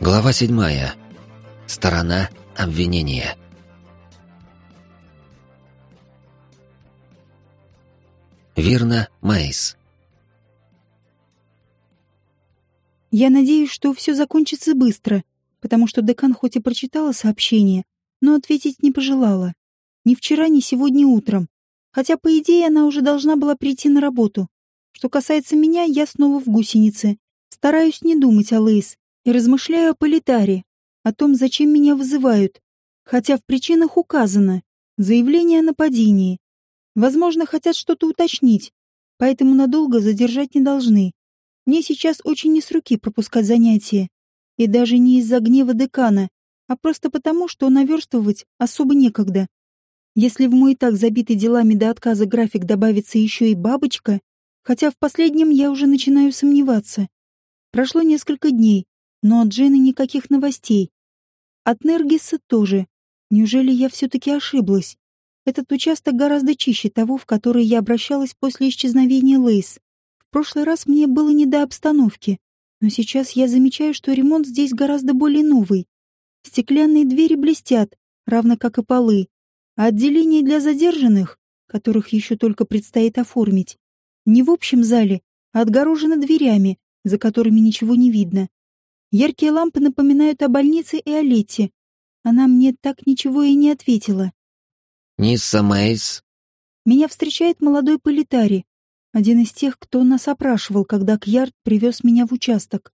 Глава седьмая. Сторона обвинения. Вирна Мейс. Я надеюсь, что все закончится быстро, потому что декан хоть и прочитала сообщение, но ответить не пожелала. Ни вчера, ни сегодня утром. Хотя, по идее, она уже должна была прийти на работу. Что касается меня, я снова в гусенице. Стараюсь не думать о Лейс и размышляю о Политаре, о том, зачем меня вызывают, хотя в причинах указано заявление о нападении. Возможно, хотят что-то уточнить, поэтому надолго задержать не должны. Мне сейчас очень не с руки пропускать занятия. И даже не из-за гнева декана, а просто потому, что наверстывать особо некогда. Если в мой так забитый делами до отказа график добавится еще и бабочка, хотя в последнем я уже начинаю сомневаться. Прошло несколько дней, но от Джены никаких новостей. От Нергиса тоже. Неужели я все-таки ошиблась? Этот участок гораздо чище того, в который я обращалась после исчезновения Лейс. В прошлый раз мне было не до обстановки, но сейчас я замечаю, что ремонт здесь гораздо более новый. Стеклянные двери блестят, равно как и полы, а отделение для задержанных, которых еще только предстоит оформить, не в общем зале, а отгорожено дверями, за которыми ничего не видно. Яркие лампы напоминают о больнице и о Лете. Она мне так ничего и не ответила. Нисса Мейс. Меня встречает молодой политари, один из тех, кто нас опрашивал, когда Кьярд привез меня в участок.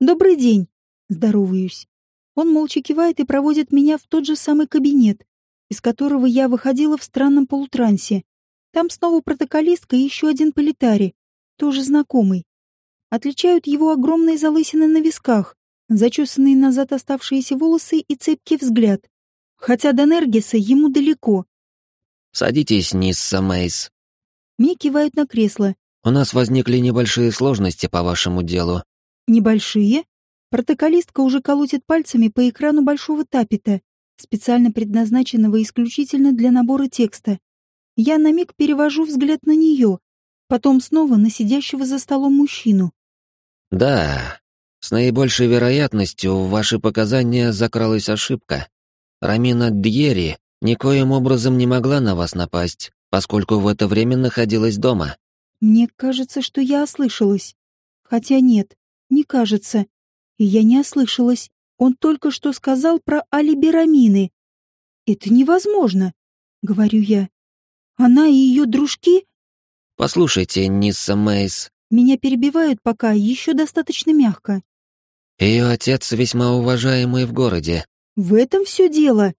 «Добрый день!» — здороваюсь. Он молча кивает и проводит меня в тот же самый кабинет, из которого я выходила в странном полутрансе. Там снова протоколистка и еще один политари, тоже знакомый. Отличают его огромные залысины на висках, зачесанные назад оставшиеся волосы и цепкий взгляд. Хотя до Нергиса ему далеко. «Садитесь, Нисса Мейс». Мне кивают на кресло. «У нас возникли небольшие сложности по вашему делу». «Небольшие?» Протоколистка уже колотит пальцами по экрану большого тапета, специально предназначенного исключительно для набора текста. Я на миг перевожу взгляд на нее, потом снова на сидящего за столом мужчину. «Да, с наибольшей вероятностью в ваши показания закралась ошибка. Рамина Дьери никоим образом не могла на вас напасть, поскольку в это время находилась дома». «Мне кажется, что я ослышалась. Хотя нет, не кажется. И я не ослышалась. Он только что сказал про алиби Рамины. «Это невозможно», — говорю я. «Она и ее дружки...» «Послушайте, Нисса Мейс...» Меня перебивают пока еще достаточно мягко. Ее отец весьма уважаемый в городе. В этом все дело.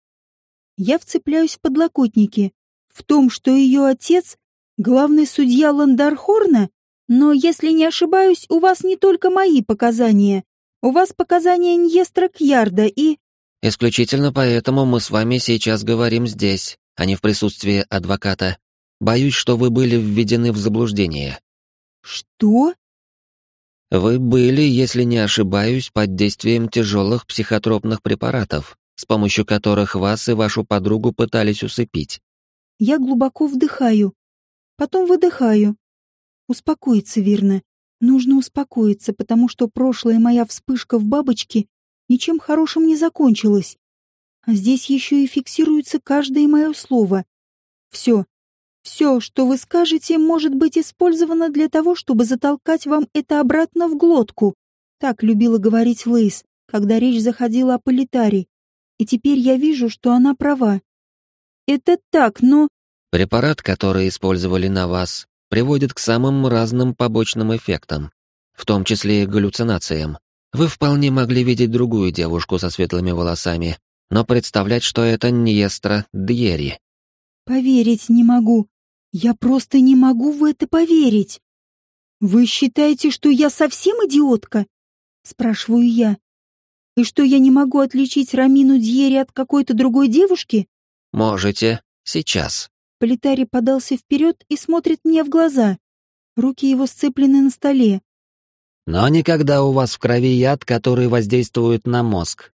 Я вцепляюсь в подлокотники. В том, что ее отец — главный судья Ландархорна, но, если не ошибаюсь, у вас не только мои показания. У вас показания Ньестра Кьярда и... Исключительно поэтому мы с вами сейчас говорим здесь, а не в присутствии адвоката. Боюсь, что вы были введены в заблуждение. Что? Вы были, если не ошибаюсь, под действием тяжелых психотропных препаратов, с помощью которых вас и вашу подругу пытались усыпить. Я глубоко вдыхаю, потом выдыхаю. Успокоиться, верно. Нужно успокоиться, потому что прошлая моя вспышка в бабочке ничем хорошим не закончилась. А здесь еще и фиксируется каждое мое слово. Все, все, что вы скажете, может быть использовано для того, чтобы затолкать вам это обратно в глотку. Так любила говорить Лейс, когда речь заходила о политаре. И теперь я вижу, что она права. Это так, но... Препарат, который использовали на вас, приводит к самым разным побочным эффектам, в том числе и галлюцинациям. Вы вполне могли видеть другую девушку со светлыми волосами, но представлять, что это Ньестра Дьери. Поверить не могу. Я просто не могу в это поверить. Вы считаете, что я совсем идиотка? Спрашиваю я. И что я не могу отличить Рамину Дьери от какой-то другой девушки? Можете. Сейчас. Политарий подался вперед и смотрит мне в глаза. Руки его сцеплены на столе. Но никогда у вас в крови яд, который воздействует на мозг.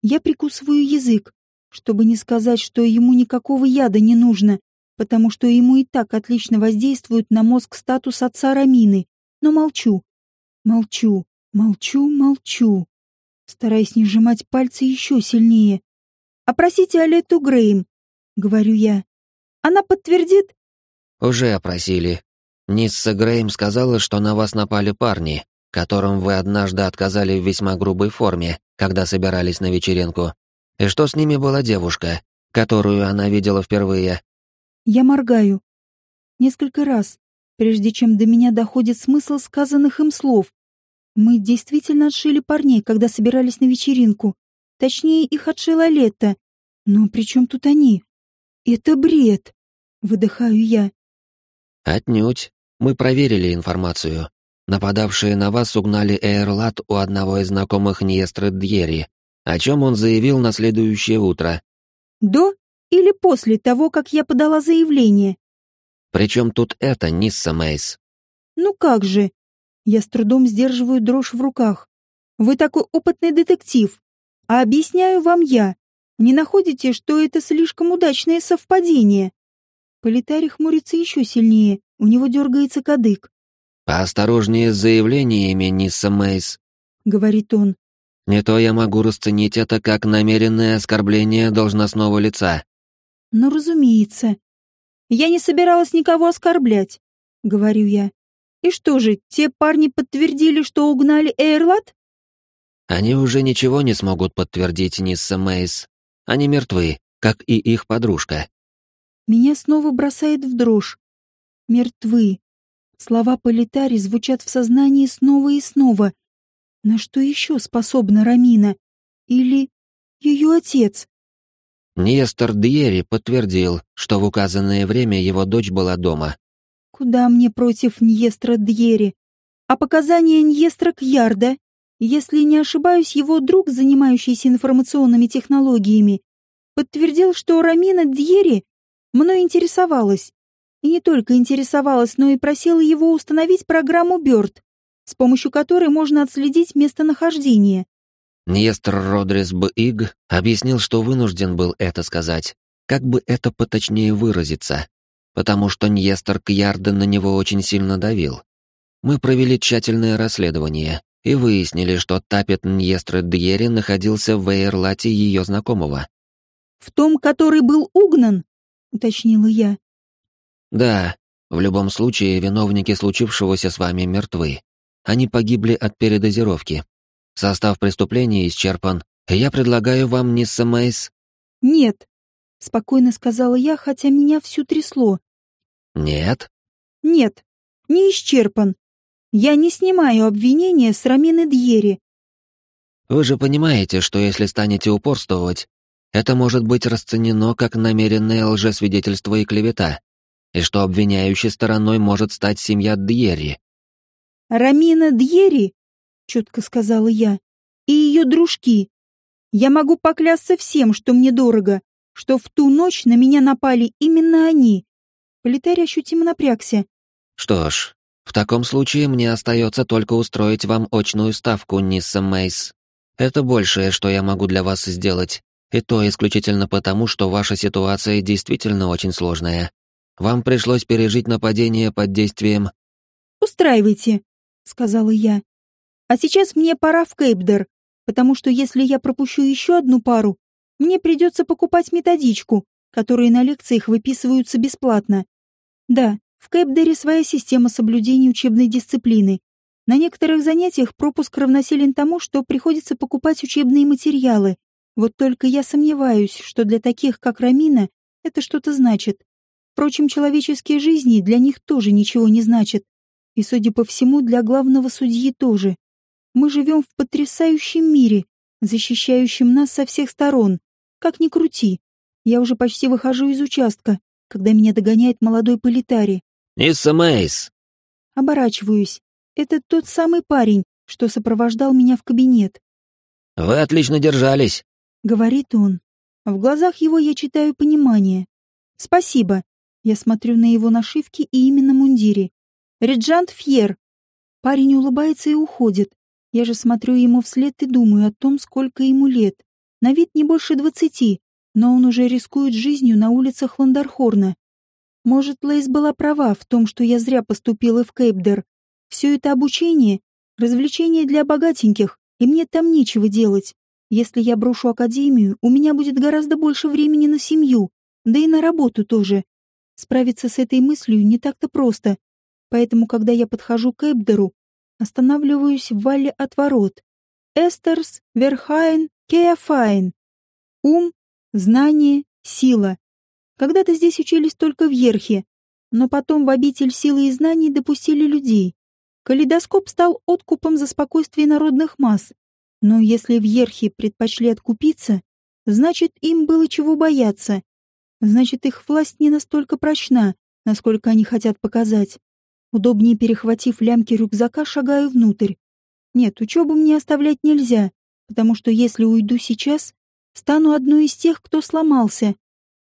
Я прикусываю язык, чтобы не сказать, что ему никакого яда не нужно, потому что ему и так отлично воздействует на мозг статус отца Рамины. Но молчу. Молчу, молчу, молчу. стараясь не сжимать пальцы еще сильнее. «Опросите Алету Грейм», — говорю я. «Она подтвердит?» «Уже опросили. Нисса Грейм сказала, что на вас напали парни, которым вы однажды отказали в весьма грубой форме, когда собирались на вечеринку. И что с ними была девушка, которую она видела впервые?» Я моргаю. Несколько раз, прежде чем до меня доходит смысл сказанных им слов. Мы действительно отшили парней, когда собирались на вечеринку. Точнее, их отшила Летта. Но при чем тут они? Это бред. Выдыхаю я. Отнюдь. Мы проверили информацию. Нападавшие на вас угнали Эйрлат у одного из знакомых Ниестры Дьери, о чем он заявил на следующее утро. До или после того, как я подала заявление? Причем тут это, Нисса Мейс? Ну как же? Я с трудом сдерживаю дрожь в руках. Вы такой опытный детектив. А объясняю вам я. Не находите, что это слишком удачное совпадение? Политарий хмурится еще сильнее, у него дергается кадык. «Поосторожнее с заявлениями, Нисса Мейс», — говорит он. «Не то я могу расценить это как намеренное оскорбление должностного лица». «Ну, разумеется. Я не собиралась никого оскорблять», — говорю я. И что же, те парни подтвердили, что угнали Эйрлат? Они уже ничего не смогут подтвердить, Нисса Мейс. Они мертвы, как и их подружка. Меня снова бросает в дрожь. Мертвы. Слова Политари звучат в сознании снова и снова. На что еще способна Рамина? Или ее отец? Нестор Дьери подтвердил, что в указанное время его дочь была дома. Куда мне против Ньестра Дьери? А показания Ньестра Кьярда? Если не ошибаюсь, его друг, занимающийся информационными технологиями, подтвердил, что Рамина Дьери мной интересовалась. И не только интересовалась, но и просила его установить программу Бёрд, с помощью которой можно отследить местонахождение. Ньестр Родрес Б.Иг объяснил, что вынужден был это сказать, как бы это поточнее выразиться потому что Ньестер Кьярден на него очень сильно давил. Мы провели тщательное расследование и выяснили, что Тапет Ньестра Дьери находился в Эйрлате ее знакомого. «В том, который был угнан?» — уточнила я. «Да, в любом случае виновники случившегося с вами мертвы. Они погибли от передозировки. Состав преступления исчерпан. Я предлагаю вам, Нисса Мейс...» «Нет», — спокойно сказала я, хотя меня всю трясло. Нет? Нет, не исчерпан. Я не снимаю обвинения с Рамины Дьери. Вы же понимаете, что если станете упорствовать, это может быть расценено как намеренное лжесвидетельство и клевета, и что обвиняющей стороной может стать семья Дьери. «Рамина Дьери», — четко сказала я, — «и ее дружки. Я могу поклясться всем, что мне дорого, что в ту ночь на меня напали именно они. Политарь ощутимо напрягся. «Что ж, в таком случае мне остается только устроить вам очную ставку, Нисса Мейс. Это большее, что я могу для вас сделать, и то исключительно потому, что ваша ситуация действительно очень сложная. Вам пришлось пережить нападение под действием...» «Устраивайте», — сказала я. «А сейчас мне пора в Кейпдер, потому что если я пропущу еще одну пару, мне придется покупать методичку, которые на лекциях выписываются бесплатно. Да, в Кэпдере своя система соблюдения учебной дисциплины. На некоторых занятиях пропуск равносилен тому, что приходится покупать учебные материалы. Вот только я сомневаюсь, что для таких, как Рамина, это что-то значит. Впрочем, человеческие жизни для них тоже ничего не значат. И, судя по всему, для главного судьи тоже. Мы живем в потрясающем мире, защищающем нас со всех сторон. Как ни крути. Я уже почти выхожу из участка, когда меня догоняет молодой политари. «Мисса Мейс!» Оборачиваюсь. Это тот самый парень, что сопровождал меня в кабинет. «Вы отлично держались», — говорит он. В глазах его я читаю понимание. «Спасибо». Я смотрю на его нашивки и именно мундире. «Реджант Фьер». Парень улыбается и уходит. Я же смотрю ему вслед и думаю о том, сколько ему лет. На вид не больше двадцати, но он уже рискует жизнью на улицах Ландархорна. Может, Лейс была права в том, что я зря поступила в Кейпдер. Все это обучение — развлечение для богатеньких, и мне там нечего делать. Если я брошу академию, у меня будет гораздо больше времени на семью, да и на работу тоже. Справиться с этой мыслью не так-то просто, поэтому, когда я подхожу к Эбдеру, останавливаюсь вдалеке от ворот. Эстерс, Верхайн, Кеофайн. Ум, знание, сила. Когда-то здесь учились только в Ерхе, но потом в обитель силы и знаний допустили людей. Калейдоскоп стал откупом за спокойствие народных масс. Но если в Ерхе предпочли откупиться, значит, им было чего бояться. Значит, их власть не настолько прочна, насколько они хотят показать. Удобнее перехватив лямки рюкзака, шагаю внутрь. Нет, учебу мне оставлять нельзя, потому что если уйду сейчас, стану одной из тех, кто сломался.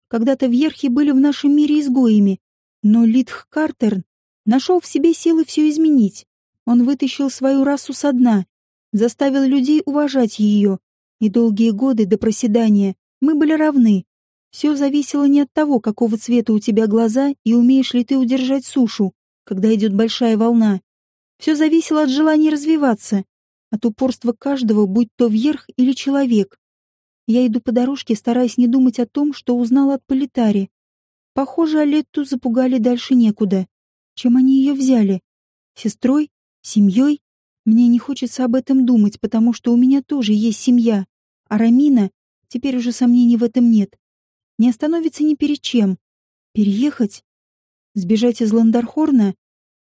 Когда-то в Ерхе были в нашем мире изгоями, но Литх Картерн нашел в себе силы все изменить. Он вытащил свою расу со дна, заставил людей уважать ее, и долгие годы до проседания мы были равны. Все зависело не от того, какого цвета у тебя глаза и умеешь ли ты удержать сушу, когда идет большая волна. Все зависело от желания развиваться, от упорства каждого, будь то вверх или человек. Я иду по дорожке, стараясь не думать о том, что узнал от Политари. Похоже, Алетту запугали дальше некуда. Чем они ее взяли? Сестрой? Семьей? Мне не хочется об этом думать, потому что у меня тоже есть семья. А Рамина, теперь уже сомнений в этом нет, не остановится ни перед чем. Переехать? Сбежать из Ландархорна?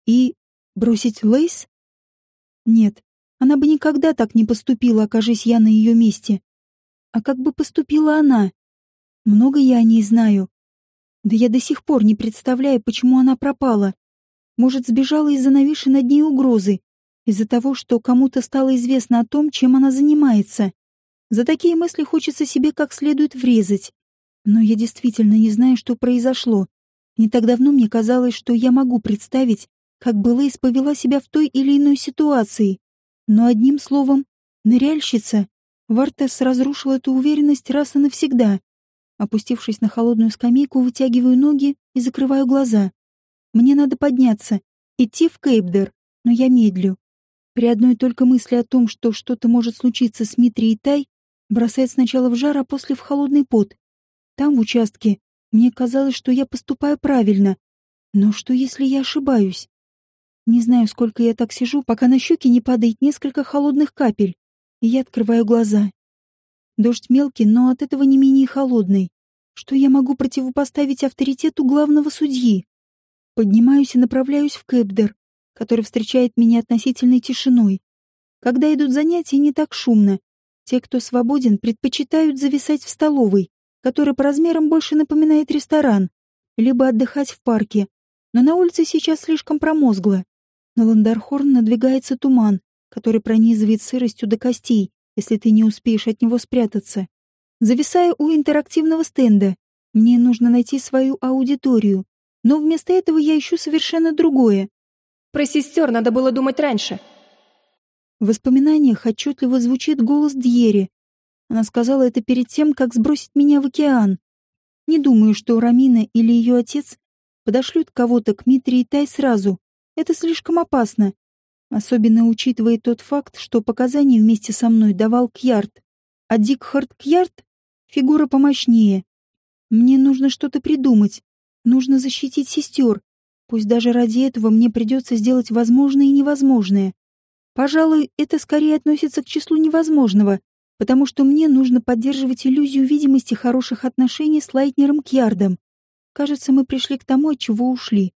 И бросить Лейс? Нет, она бы никогда так не поступила, окажись я на ее месте. А как бы поступила она? Много я о ней знаю, да я до сих пор не представляю, почему она пропала. Может, сбежала из-за нависшей над ней угрозы, из-за того, что кому-то стало известно о том, чем она занимается. За такие мысли хочется себе как следует врезать. Но я действительно не знаю, что произошло. Не так давно мне казалось, что я могу представить, как бы Лейс повела себя в той или иной ситуации. Но одним словом, ныряльщица, Вартес разрушил эту уверенность раз и навсегда. Опустившись на холодную скамейку, вытягиваю ноги и закрываю глаза. Мне надо подняться, идти в Кейпдер, но я медлю. При одной только мысли о том, что что-то может случиться с Митри и Тай, бросает сначала в жар, а после в холодный пот. Там, в участке, мне казалось, что я поступаю правильно. Но что, если я ошибаюсь? Не знаю, сколько я так сижу, пока на щеки не падает несколько холодных капель, и я открываю глаза. Дождь мелкий, но от этого не менее холодный. Что я могу противопоставить авторитету главного судьи? Поднимаюсь и направляюсь в Кэпдер, который встречает меня относительной тишиной. Когда идут занятия, не так шумно. Те, кто свободен, предпочитают зависать в столовой, которая по размерам больше напоминает ресторан, либо отдыхать в парке. Но на улице сейчас слишком промозгло. На Ландархорн надвигается туман, который пронизывает сыростью до костей, если ты не успеешь от него спрятаться. Зависаю у интерактивного стенда. Мне нужно найти свою аудиторию. Но вместо этого я ищу совершенно другое. Про сестер надо было думать раньше. В воспоминаниях отчетливо звучит голос Дьери. Она сказала это перед тем, как сбросить меня в океан. Не думаю, что Рамина или ее отец подошлют кого-то к Митре и Тай сразу. Это слишком опасно. Особенно учитывая тот факт, что показания вместе со мной давал Кьярд. А Дикхард Кьярд — фигура помощнее. Мне нужно что-то придумать. Нужно защитить сестер. Пусть даже ради этого мне придется сделать возможное и невозможное. Пожалуй, это скорее относится к числу невозможного, потому что мне нужно поддерживать иллюзию видимости хороших отношений с Лайтнером Кьярдом. Кажется, мы пришли к тому, от чего ушли.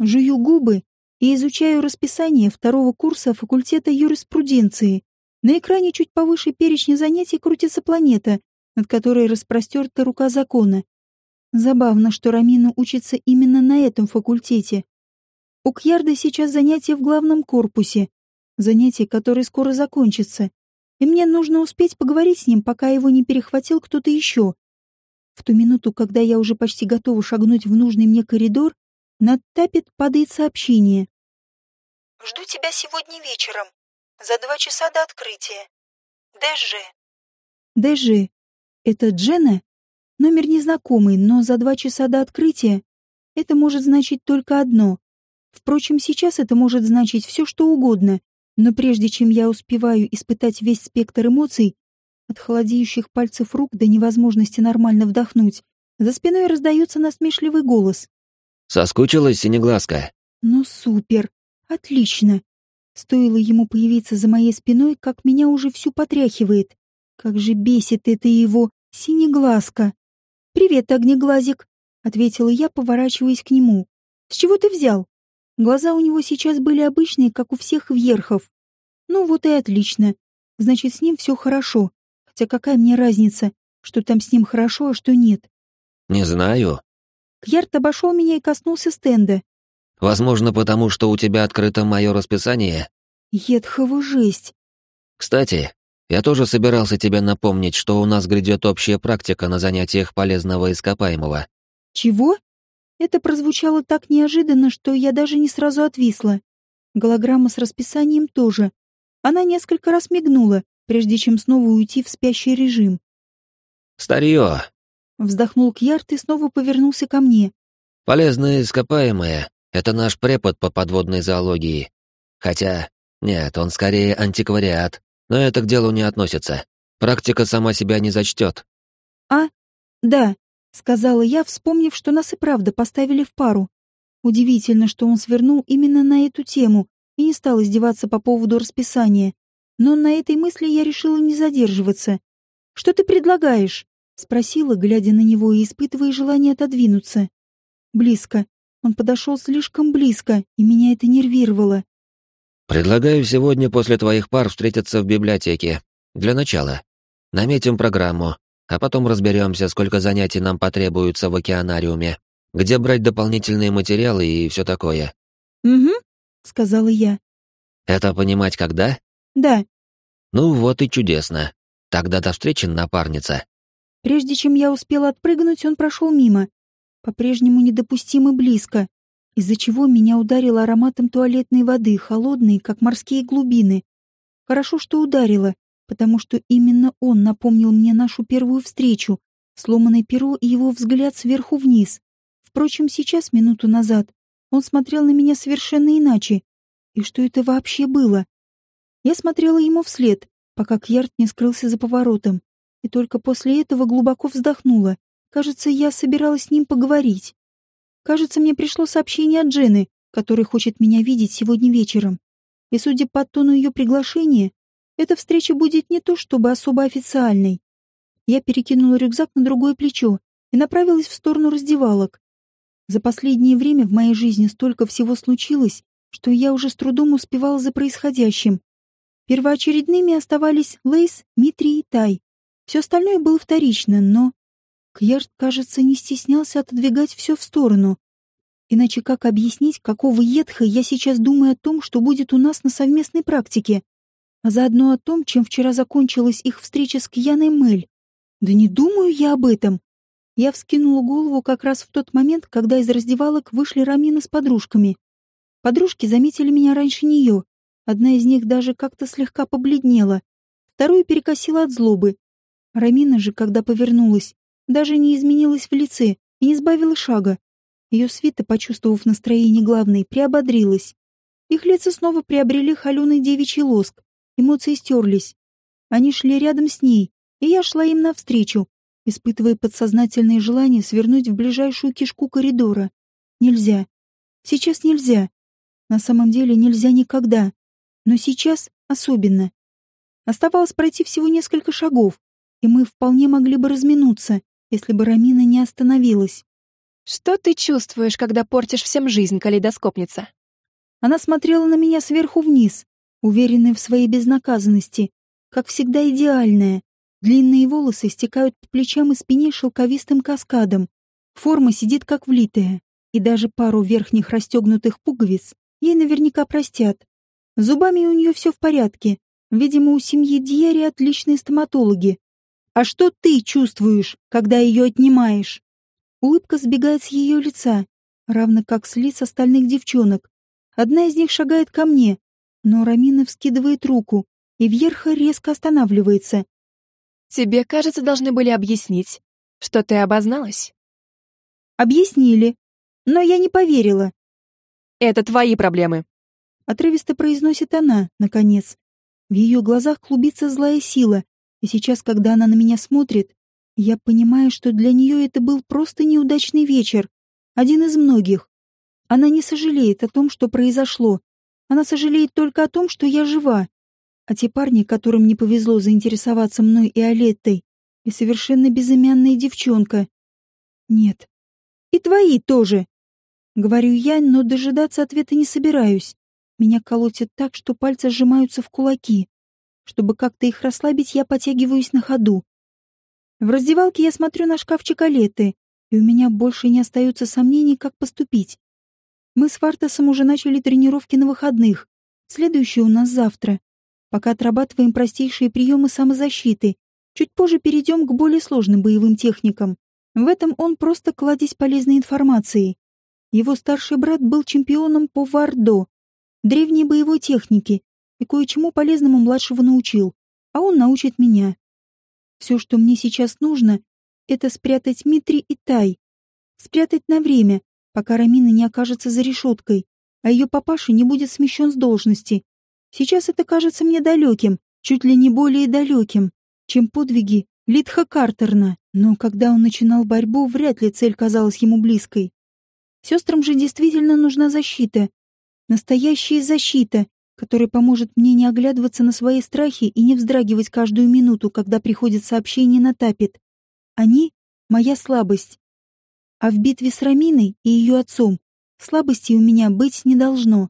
Жую губы и изучаю расписание второго курса факультета юриспруденции. На экране чуть повыше перечня занятий крутится планета, над которой распростерта рука закона. Забавно, что Рамина учится именно на этом факультете. У Кьярда сейчас занятия в главном корпусе, занятие, которое скоро закончится, и мне нужно успеть поговорить с ним, пока его не перехватил кто-то еще. В ту минуту, когда я уже почти готова шагнуть в нужный мне коридор, над Тапет падает сообщение. «Жду тебя сегодня вечером, за два часа до открытия. Дэжи». Дэжи. Это Джена? Номер незнакомый, но за два часа до открытия это может значить только одно. Впрочем, сейчас это может значить все, что угодно. Но прежде чем я успеваю испытать весь спектр эмоций, от холодеющих пальцев рук до невозможности нормально вдохнуть, за спиной раздается насмешливый голос. «Соскучилась, Синеглазка?» «Ну супер! Отлично!» Стоило ему появиться за моей спиной, как меня уже всю потряхивает. Как же бесит это его синеглазка. «Привет, огнеглазик!» — ответила я, поворачиваясь к нему. «С чего ты взял?» Глаза у него сейчас были обычные, как у всех вверхов. Ну вот и отлично. Значит, с ним все хорошо. Хотя какая мне разница, что там с ним хорошо, а что нет? Не знаю. Кьярд обошел меня и коснулся стенда. Возможно, потому что у тебя открыто мое расписание. Едхову жесть. Кстати, я тоже собирался тебе напомнить, что у нас грядет общая практика на занятиях полезного ископаемого. Чего? Это прозвучало так неожиданно, что я даже не сразу отвисла. Голограмма с расписанием тоже. Она несколько раз мигнула, прежде чем снова уйти в спящий режим. «Старье!» Вздохнул Кьярд и снова повернулся ко мне. «Полезное ископаемое — это наш препод по подводной зоологии. Хотя, нет, он скорее антиквариат, но это к делу не относится. Практика сама себя не зачтет». «А? Да», — сказала я, вспомнив, что нас и правда поставили в пару. Удивительно, что он свернул именно на эту тему и не стал издеваться по поводу расписания. Но на этой мысли я решила не задерживаться. «Что ты предлагаешь?» — спросила, глядя на него и испытывая желание отодвинуться. Близко. Он подошел слишком близко, и меня это нервировало. «Предлагаю сегодня после твоих пар встретиться в библиотеке. Для начала. Наметим программу, а потом разберемся, сколько занятий нам потребуется в океанариуме, где брать дополнительные материалы и все такое». «Угу», — сказала я. «Это понимать когда?» «Да». «Ну вот и чудесно. Тогда до встречи, напарница». Прежде чем я успела отпрыгнуть, он прошел мимо. По-прежнему недопустимо близко, из-за чего меня ударило ароматом туалетной воды, холодной, как морские глубины. Хорошо, что ударило, потому что именно он напомнил мне нашу первую встречу, сломанное перо и его взгляд сверху вниз. Впрочем, сейчас, минуту назад, он смотрел на меня совершенно иначе. И что это вообще было? Я смотрела ему вслед, пока Кьярд не скрылся за поворотом, и только после этого глубоко вздохнула. Кажется, я собиралась с ним поговорить. Кажется, мне пришло сообщение от Джены, которая хочет меня видеть сегодня вечером. И судя по тону ее приглашения, эта встреча будет не то чтобы особо официальной. Я перекинула рюкзак на другое плечо и направилась в сторону раздевалок. За последнее время в моей жизни столько всего случилось, что я уже с трудом успевала за происходящим. Первоочередными оставались Лейс, Митри и Тай. Все остальное было вторично, но... Кьярд, кажется, не стеснялся отодвигать все в сторону. Иначе как объяснить, какого едха я сейчас думаю о том, что будет у нас на совместной практике? А заодно о том, чем вчера закончилась их встреча с Кьяной Мэль. Да не думаю я об этом. Я вскинула голову как раз в тот момент, когда из раздевалок вышли Рамина с подружками. Подружки заметили меня раньше нее, Одна из них даже как-то слегка побледнела, вторую перекосила от злобы. Рамина же, когда повернулась, даже не изменилась в лице и не сбавила шага. Ее свита, почувствовав настроение главной, приободрилась. Их лица снова приобрели холеный девичий лоск, эмоции стерлись. Они шли рядом с ней, и я шла им навстречу, испытывая подсознательное желание свернуть в ближайшую кишку коридора. Нельзя. Сейчас нельзя. На самом деле нельзя никогда. Но сейчас особенно. Оставалось пройти всего несколько шагов, и мы вполне могли бы разминуться, если бы Рамина не остановилась. «Что ты чувствуешь, когда портишь всем жизнь, калейдоскопница?» Она смотрела на меня сверху вниз, уверенная в своей безнаказанности, как всегда идеальная. Длинные волосы стекают по плечам и спине шелковистым каскадом. Форма сидит как влитая, и даже пару верхних расстегнутых пуговиц ей наверняка простят. Зубами у нее все в порядке. Видимо, у семьи Дьери отличные стоматологи. А что ты чувствуешь, когда ее отнимаешь? Улыбка сбегает с ее лица, равно как с лиц остальных девчонок. Одна из них шагает ко мне, но Рамина вскидывает руку, и Вьерха резко останавливается. «Тебе, кажется, должны были объяснить, что ты обозналась?» «Объяснили, но я не поверила». «Это твои проблемы», Отрывисто произносит она, наконец. В ее глазах клубится злая сила, и сейчас, когда она на меня смотрит, я понимаю, что для нее это был просто неудачный вечер, один из многих. Она не сожалеет о том, что произошло. Она сожалеет только о том, что я жива. А те парни, которым не повезло заинтересоваться мной и Олеттой, и совершенно безымянная девчонка. Нет. И твои тоже. Говорю я, но дожидаться ответа не собираюсь. Меня колотит так, что пальцы сжимаются в кулаки. Чтобы как-то их расслабить, я потягиваюсь на ходу. В раздевалке я смотрю на шкафчик Олеты, и у меня больше не остается сомнений, как поступить. Мы с Фартасом уже начали тренировки на выходных. Следующие у нас завтра. Пока отрабатываем простейшие приемы самозащиты. Чуть позже перейдем к более сложным боевым техникам. В этом он просто кладезь полезной информации. Его старший брат был чемпионом по вардо, древней боевой технике, и кое-чему полезному младшего научил, а он научит меня. Все, что мне сейчас нужно, это спрятать Митри и Тай. Спрятать на время, пока Рамина не окажется за решеткой, а ее папаша не будет смещен с должности. Сейчас это кажется мне далеким, чуть ли не более далеким, чем подвиги Литха Картерна, но когда он начинал борьбу, вряд ли цель казалась ему близкой. Сестрам же действительно нужна защита. Настоящая защита, которая поможет мне не оглядываться на свои страхи и не вздрагивать каждую минуту, когда приходит сообщение на тапет. Они — моя слабость. А в битве с Раминой и ее отцом слабости у меня быть не должно.